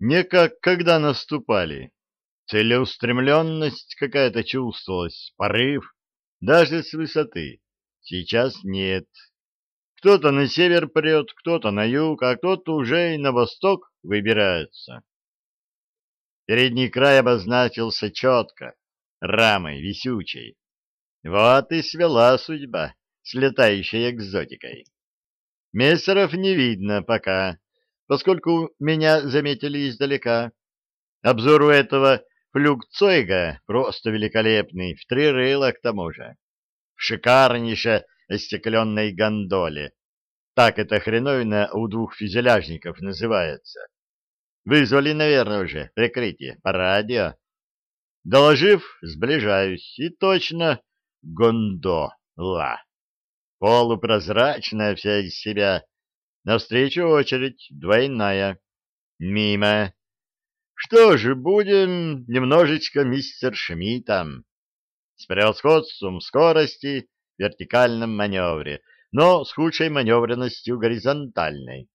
Не как когда наступали. Целеустремленность какая-то чувствовалась, порыв, даже с высоты. Сейчас нет. Кто-то на север прет, кто-то на юг, а кто-то уже и на восток выбирается. Передний край обозначился четко, рамой висючей. Вот и свела судьба с летающей экзотикой. Мессеров не видно пока, поскольку меня заметили издалека. Обзор у этого флюгцойга просто великолепный, в три рыла к тому же. В шикарнейшей остекленной гондоле. Так это хреновина у двух фюзеляжников называется. Вызвали, наверное, уже прикрытие по радио. Доложив, сближаюсь, и точно гондола. Полупрозрачная вся из себя. Навстречу очередь двойная. Мимо. Что же, будем немножечко мистер Шмидтом. С превосходством скорости в вертикальном маневре, но с худшей маневренностью горизонтальной.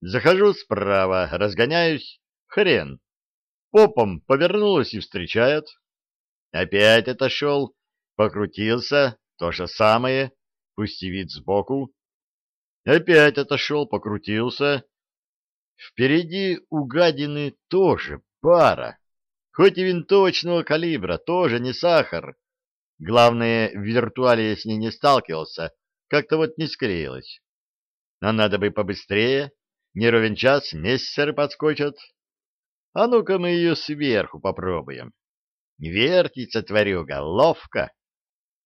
Захожу справа, разгоняюсь. Хрен. Попом повернулась и встречает. Опять отошел, покрутился, то же самое, пусть вид сбоку. Опять отошел, покрутился. Впереди у гадины тоже пара. Хоть и винтовочного калибра, тоже не сахар. Главное, в виртуале я с ней не сталкивался, как-то вот не склеилось. А надо бы побыстрее, не ровен час мессеры подскочат. А ну-ка мы ее сверху попробуем. Вертится тварюга, ловко.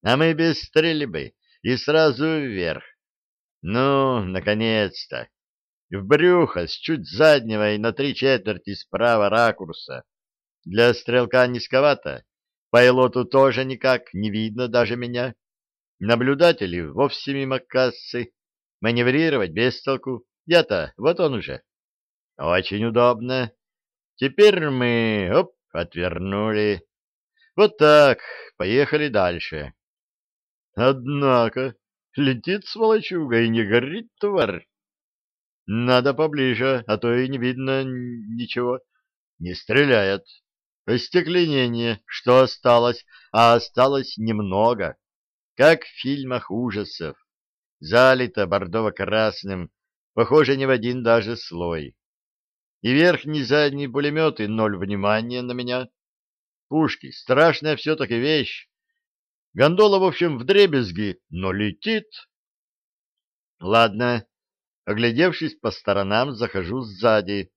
А мы без стрельбы и сразу вверх. Ну, наконец-то. В брюхо с чуть заднего и на три четверти справа ракурса. Для стрелка низковато. Пайлоту тоже никак не видно даже меня. Наблюдатели вовсе мимо кассы. Маневрировать без толку. Я-то, вот он уже. Очень удобно. Теперь мы, оп, отвернули. Вот так, поехали дальше. Однако, летит сволочуга и не горит тварь. Надо поближе, а то и не видно ничего. Не стреляет. Остекленение, что осталось, а осталось немного. Как в фильмах ужасов. Залито бордово-красным, Похоже, не в один даже слой. И верхний задний пулеметы ноль внимания на меня. Пушки — страшная все-таки вещь. Гондола, в общем, в дребезги, но летит. Ладно. Оглядевшись по сторонам, захожу сзади.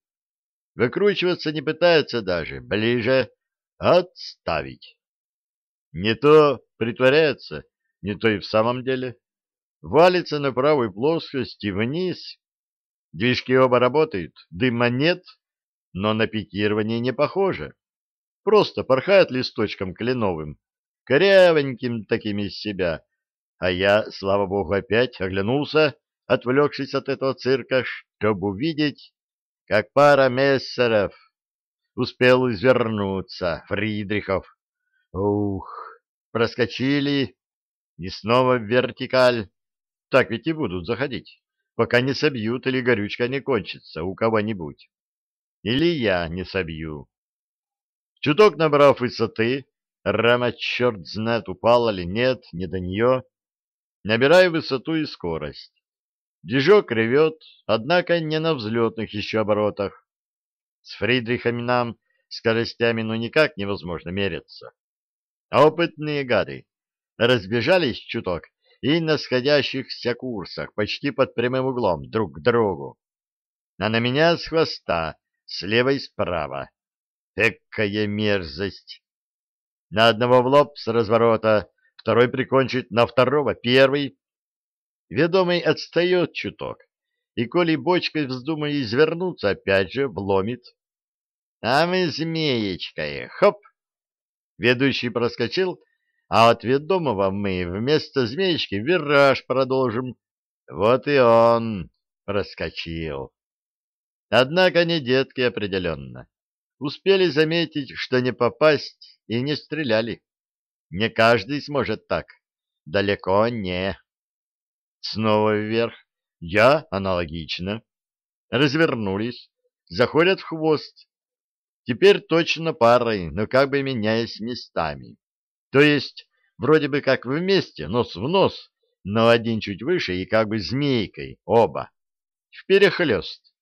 Выкручиваться не пытается даже. Ближе. Отставить. Не то притворяется, не то и в самом деле. Валится на правой плоскости вниз Движки оба работают, дыма нет, но на пикирование не похоже. Просто порхает листочком кленовым, корявеньким таким из себя. А я, слава богу, опять оглянулся, отвлекшись от этого цирка, чтобы увидеть, как пара мессеров успел извернуться, Фридрихов. Ух, проскочили, и снова в вертикаль. Так ведь и будут заходить пока не собьют или горючка не кончится у кого-нибудь. Или я не собью. Чуток набрав высоты, рама черт знает, упала ли нет, не до нее. Набираю высоту и скорость. Движок ревет, однако не на взлетных еще оборотах. С Фридрихами нам скоростями ну никак невозможно мериться. А опытные гады разбежались чуток и на сходящихся курсах, почти под прямым углом, друг к другу. А на меня с хвоста, слева и справа. Экая мерзость! На одного в лоб с разворота, второй прикончит на второго, первый. Ведомый отстает чуток, и коли бочкой вздумая извернуться, опять же вломит. А мы змеечкой, хоп! Ведущий проскочил, а от ведомого мы вместо змеечки вираж продолжим. Вот и он проскочил. Однако не детки определенно. Успели заметить, что не попасть, и не стреляли. Не каждый сможет так. Далеко не. Снова вверх. Я аналогично. Развернулись. заходят в хвост. Теперь точно парой, но как бы меняясь местами. То есть, вроде бы как вместе, нос в нос, но один чуть выше и как бы змейкой, оба. Вперехлёст.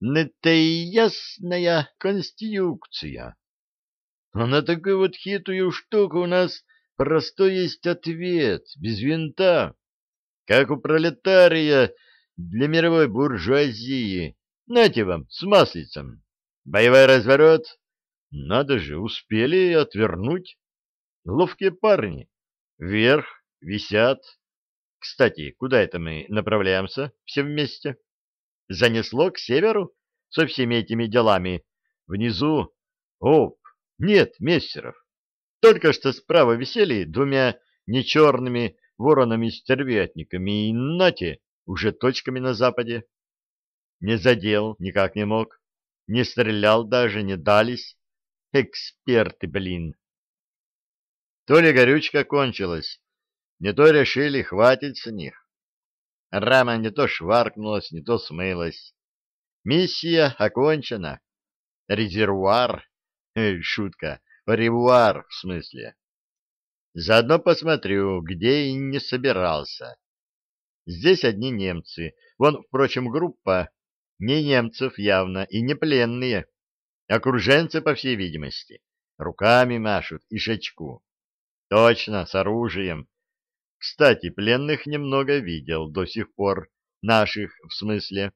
Это и ясная конструкция. А на такую вот хитрую штуку у нас простой есть ответ, без винта. Как у пролетария для мировой буржуазии. Нате вам, с маслицем. Боевой разворот. Надо же, успели отвернуть. Ловкие парни. Вверх, висят. Кстати, куда это мы направляемся все вместе? Занесло к северу со всеми этими делами. Внизу... Оп, нет мессеров. Только что справа висели двумя нечерными воронами-стервятниками и нате, уже точками на западе. Не задел, никак не мог. Не стрелял даже, не дались. Эксперты, блин. То ли горючка кончилась, не то решили, хватит с них. Рама не то шваркнулась, не то смылась. Миссия окончена. Резервуар, э, шутка, ревуар в смысле. Заодно посмотрю, где и не собирался. Здесь одни немцы. Вон, впрочем, группа не немцев явно и не пленные. Окруженцы, по всей видимости. Руками машут и шачку. Точно, с оружием. Кстати, пленных немного видел до сих пор. Наших, в смысле.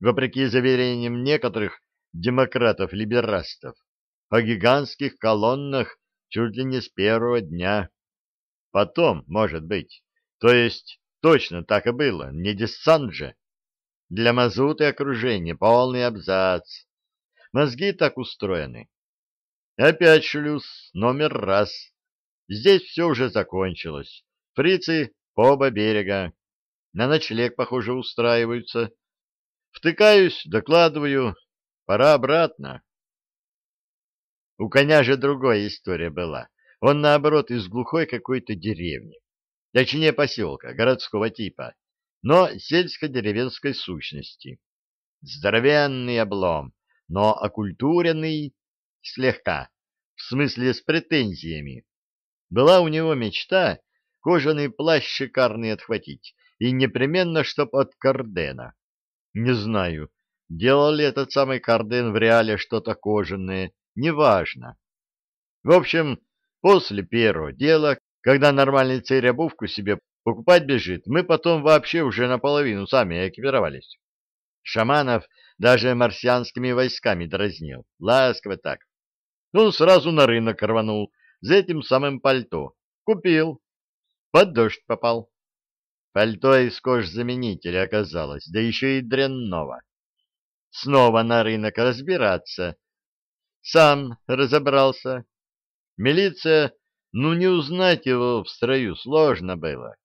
Вопреки заверениям некоторых демократов-либерастов о гигантских колоннах чуть ли не с первого дня. Потом, может быть. То есть, точно так и было, не десант же. Для мазута и окружения полный абзац. Мозги так устроены. Опять шлюз номер раз. Здесь все уже закончилось. Фрицы по оба берега. На ночлег, похоже, устраиваются. Втыкаюсь, докладываю. Пора обратно. У коня же другая история была. Он, наоборот, из глухой какой-то деревни. Точнее, поселка, городского типа, но сельско-деревенской сущности. Здоровенный облом, но окультуренный слегка, в смысле с претензиями. Была у него мечта кожаный плащ шикарный отхватить, и непременно чтоб от Кардена. Не знаю, делал ли этот самый Карден в реале что-то кожаное, неважно. В общем, после первого дела, когда нормальный цель обувку себе покупать бежит, мы потом вообще уже наполовину сами экипировались. Шаманов даже марсианскими войсками дразнил, ласково так. Он сразу на рынок рванул за этим самым пальто. Купил, под дождь попал. Пальто из кожзаменителя оказалось, да еще и дрянного. Снова на рынок разбираться. Сам разобрался. Милиция, ну не узнать его в строю сложно было.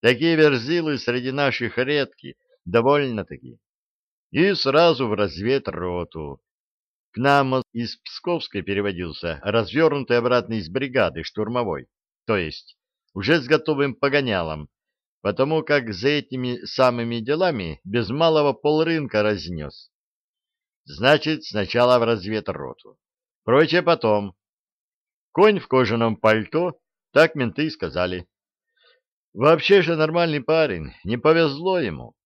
Такие верзилы среди наших редки, довольно-таки. И сразу в разведроту. К нам из Псковской переводился, развернутый обратно из бригады штурмовой, то есть уже с готовым погонялом, потому как за этими самыми делами без малого полрынка разнес. Значит, сначала в разведроту. Прочее потом. Конь в кожаном пальто, так менты и сказали. Вообще же нормальный парень, не повезло ему.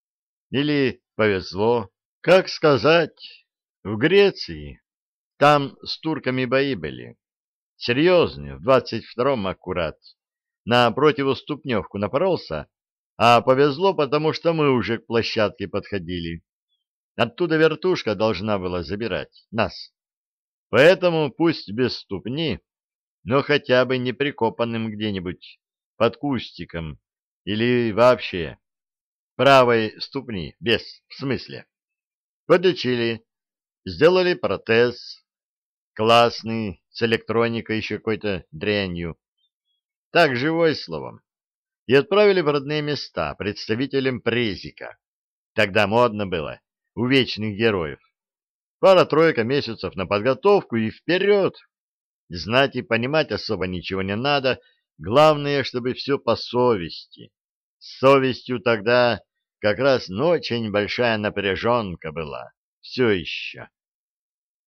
Или повезло, как сказать, в Греции. Там с турками бои были. Серьезные, в двадцать втором аккурат на противоступневку напоролся, а повезло, потому что мы уже к площадке подходили. Оттуда вертушка должна была забирать нас. Поэтому пусть без ступни, но хотя бы не прикопанным где-нибудь под кустиком или вообще правой ступни, без, в смысле. Подлечили, сделали протез, классный, с электроникой еще какой-то дрянью, так живой словом, и отправили в родные места представителям Презика. Тогда модно было, у вечных героев. Пара-тройка месяцев на подготовку и вперед. Знать и понимать особо ничего не надо, главное, чтобы все по совести. С совестью тогда как раз ну, очень большая напряженка была. Все еще.